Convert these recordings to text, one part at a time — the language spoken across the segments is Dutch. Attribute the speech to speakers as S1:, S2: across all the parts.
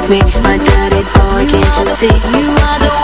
S1: with
S2: me,
S3: my dirty boy, can't you see? You
S4: are the one.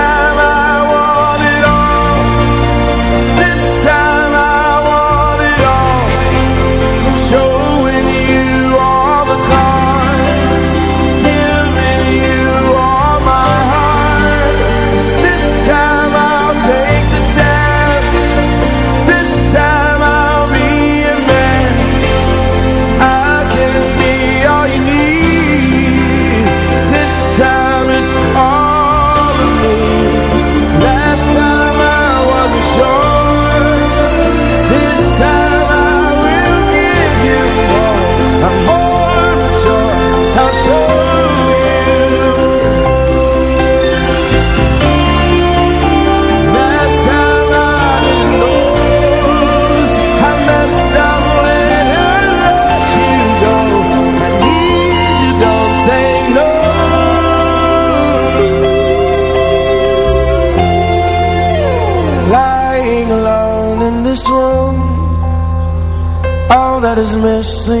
S4: blessing.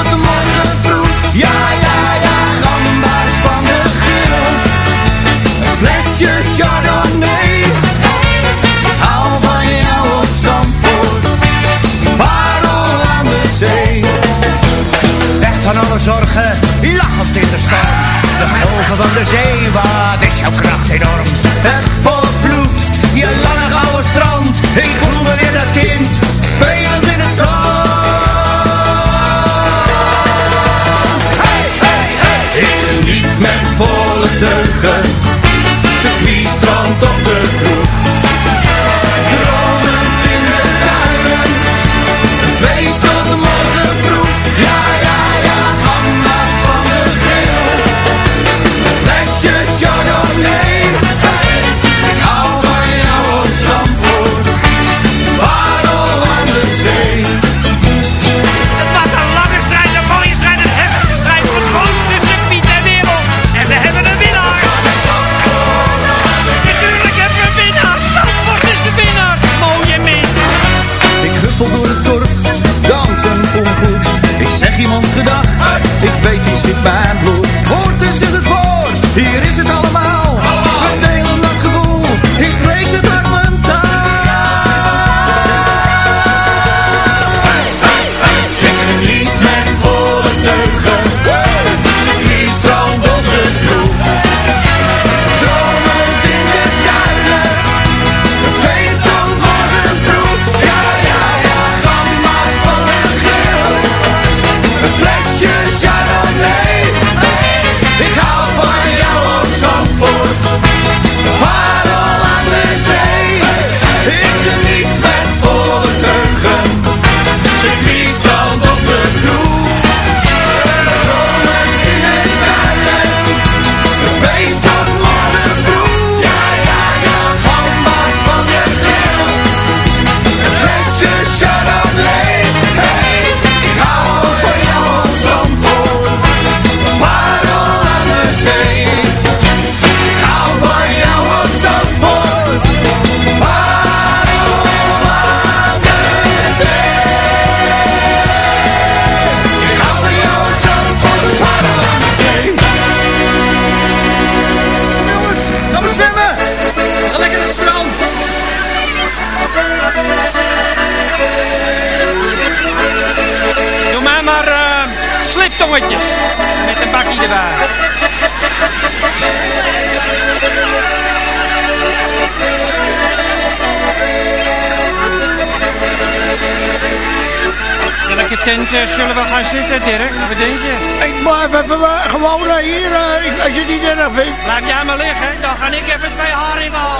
S5: Hou van jouw paar ogen aan de zee. Weg van alle zorgen, lach als dit de. De golven van de zee, wat is jouw kracht enorm. Het volvloed, je lange gouden strand. Ik voel me weer dat kind, spelend in het zand. hij hey, hey. Ik met volle teugen strand of de kroeg. Ik weet die zit bij
S6: Eh, zullen we gaan zitten, Dirk? Wat denk je?
S7: Ik blijf even eh, gewoon eh, hier, als je niet erg vindt.
S6: Laat jij maar liggen, dan ga ik even twee haringen halen.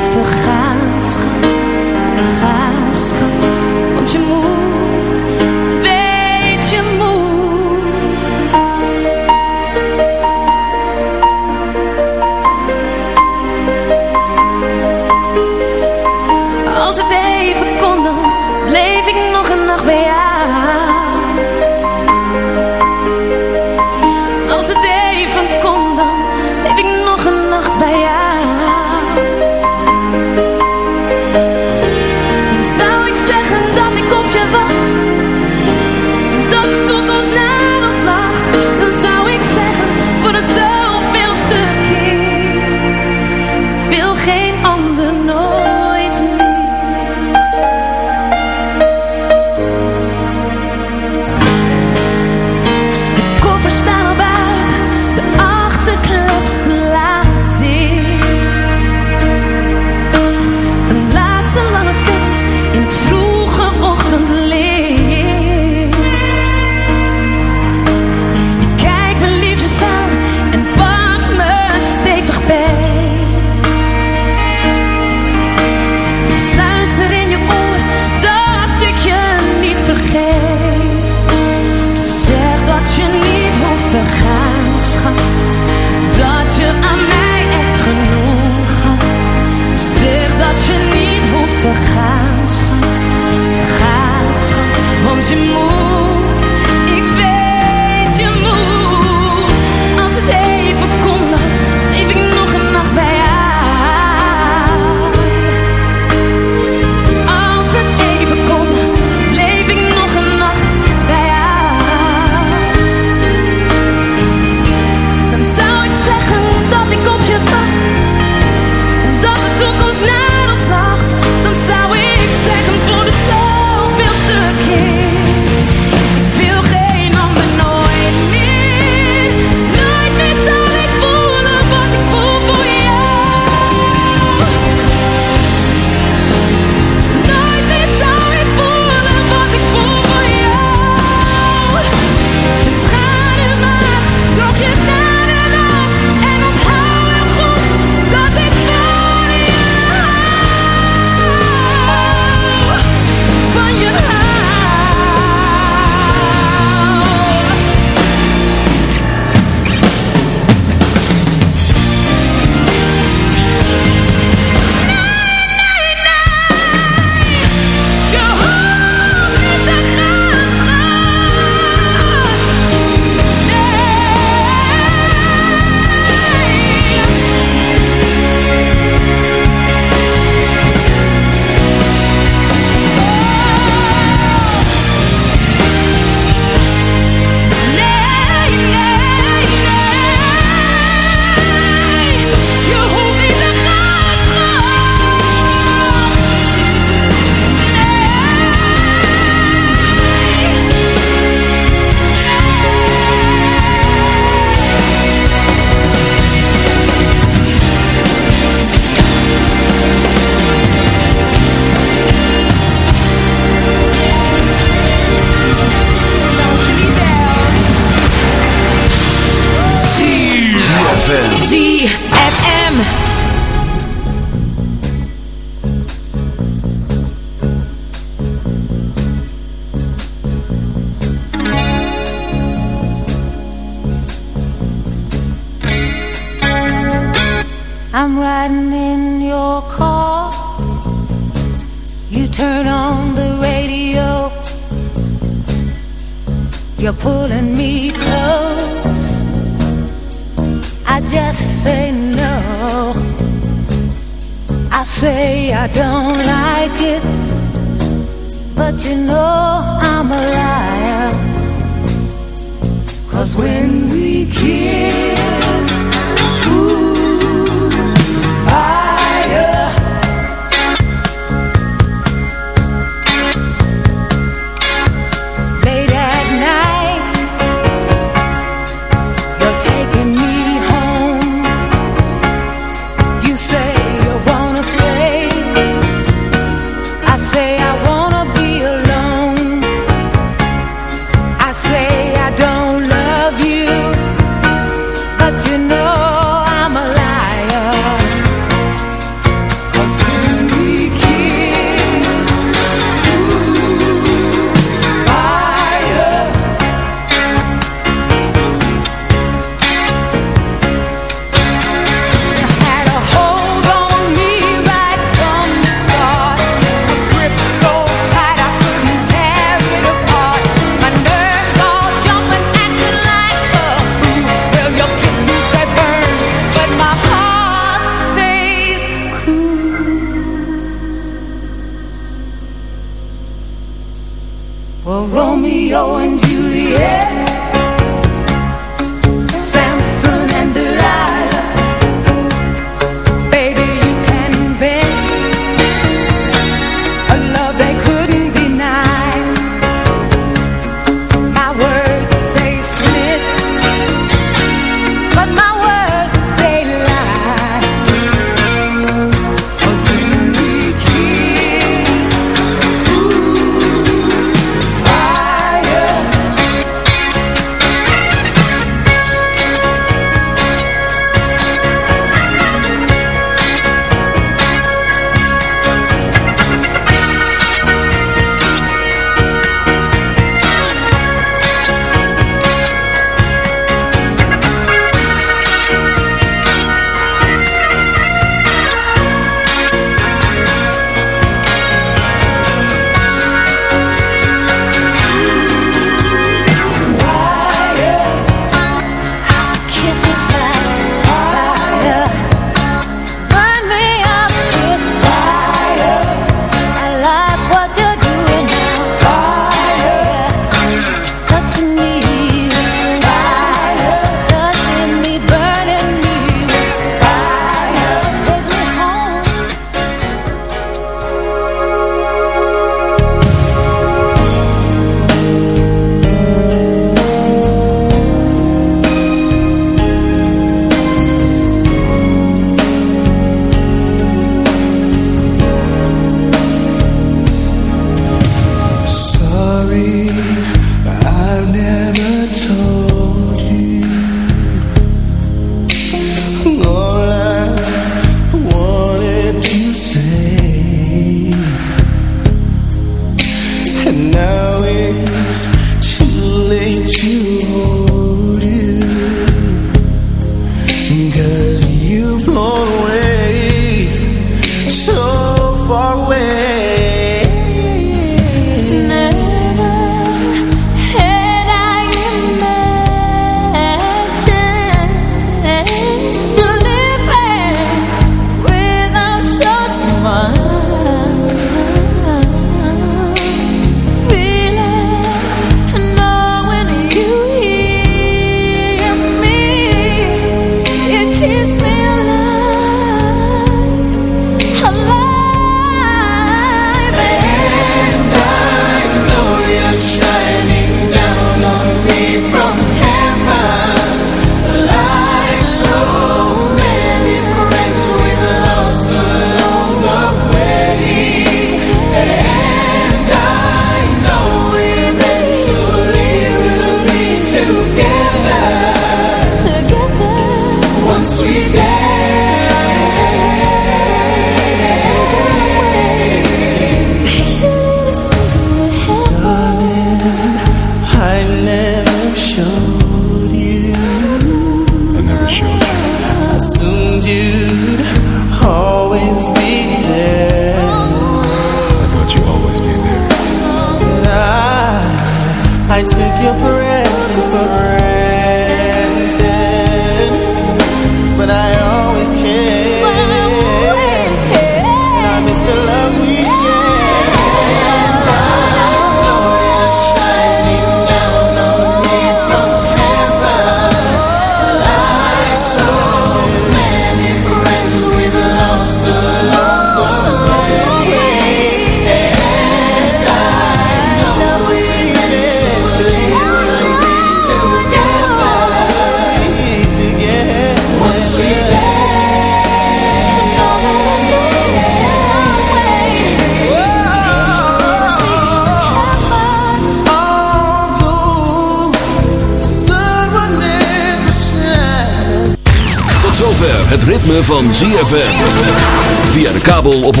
S4: ZFM. Via de kabel op 104.5.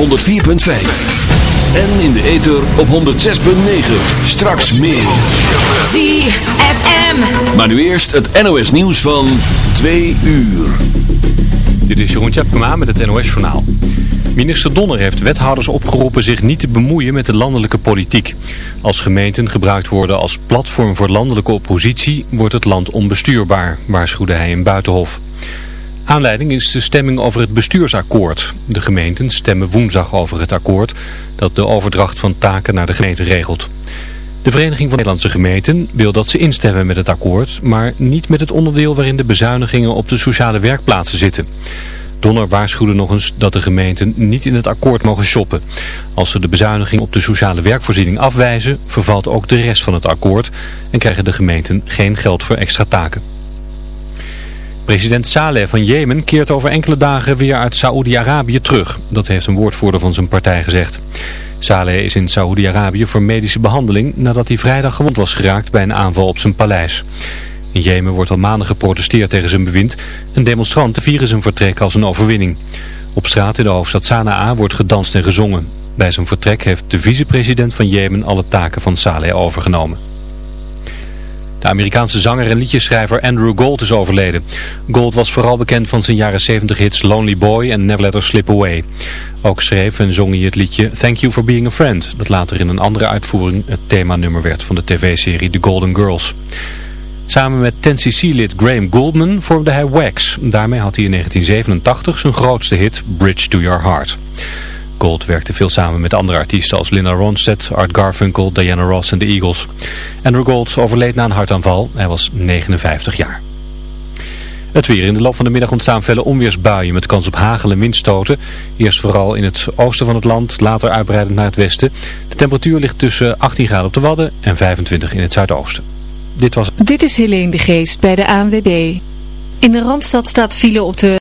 S4: En in de ether op 106.9. Straks meer.
S8: ZFM.
S4: Maar nu eerst het NOS nieuws van 2 uur.
S9: Dit is Jeroen Tjepkema met het NOS Journaal. Minister Donner heeft wethouders opgeroepen zich niet te bemoeien met de landelijke politiek. Als gemeenten gebruikt worden als platform voor landelijke oppositie, wordt het land onbestuurbaar, waarschuwde hij in Buitenhof. Aanleiding is de stemming over het bestuursakkoord. De gemeenten stemmen woensdag over het akkoord dat de overdracht van taken naar de gemeente regelt. De Vereniging van Nederlandse Gemeenten wil dat ze instemmen met het akkoord, maar niet met het onderdeel waarin de bezuinigingen op de sociale werkplaatsen zitten. Donner waarschuwde nog eens dat de gemeenten niet in het akkoord mogen shoppen. Als ze de bezuiniging op de sociale werkvoorziening afwijzen, vervalt ook de rest van het akkoord en krijgen de gemeenten geen geld voor extra taken. President Saleh van Jemen keert over enkele dagen weer uit Saoedi-Arabië terug. Dat heeft een woordvoerder van zijn partij gezegd. Saleh is in Saoedi-Arabië voor medische behandeling nadat hij vrijdag gewond was geraakt bij een aanval op zijn paleis. In Jemen wordt al maanden geprotesteerd tegen zijn bewind en demonstranten vieren zijn vertrek als een overwinning. Op straat in de hoofdstad Sanaa wordt gedanst en gezongen. Bij zijn vertrek heeft de vicepresident van Jemen alle taken van Saleh overgenomen. De Amerikaanse zanger en liedjeschrijver Andrew Gold is overleden. Gold was vooral bekend van zijn jaren 70 hits Lonely Boy en Never Let Her Slip Away. Ook schreef en zong hij het liedje Thank You For Being A Friend, dat later in een andere uitvoering het themanummer werd van de tv-serie The Golden Girls. Samen met 10cc-lid Graham Gouldman vormde hij Wax. Daarmee had hij in 1987 zijn grootste hit Bridge To Your Heart. Gold werkte veel samen met andere artiesten als Lina Ronstadt, Art Garfunkel, Diana Ross en de Eagles. Andrew Gold overleed na een hartaanval. Hij was 59 jaar. Het weer. In de loop van de middag ontstaan felle onweersbuien met kans op hagel en windstoten. Eerst vooral in het oosten van het land, later uitbreidend naar het westen. De temperatuur ligt tussen 18 graden op de Wadden en 25 in het zuidoosten. Dit was...
S10: Dit is Helene de Geest bij de ANWB. In de Randstad staat file op de...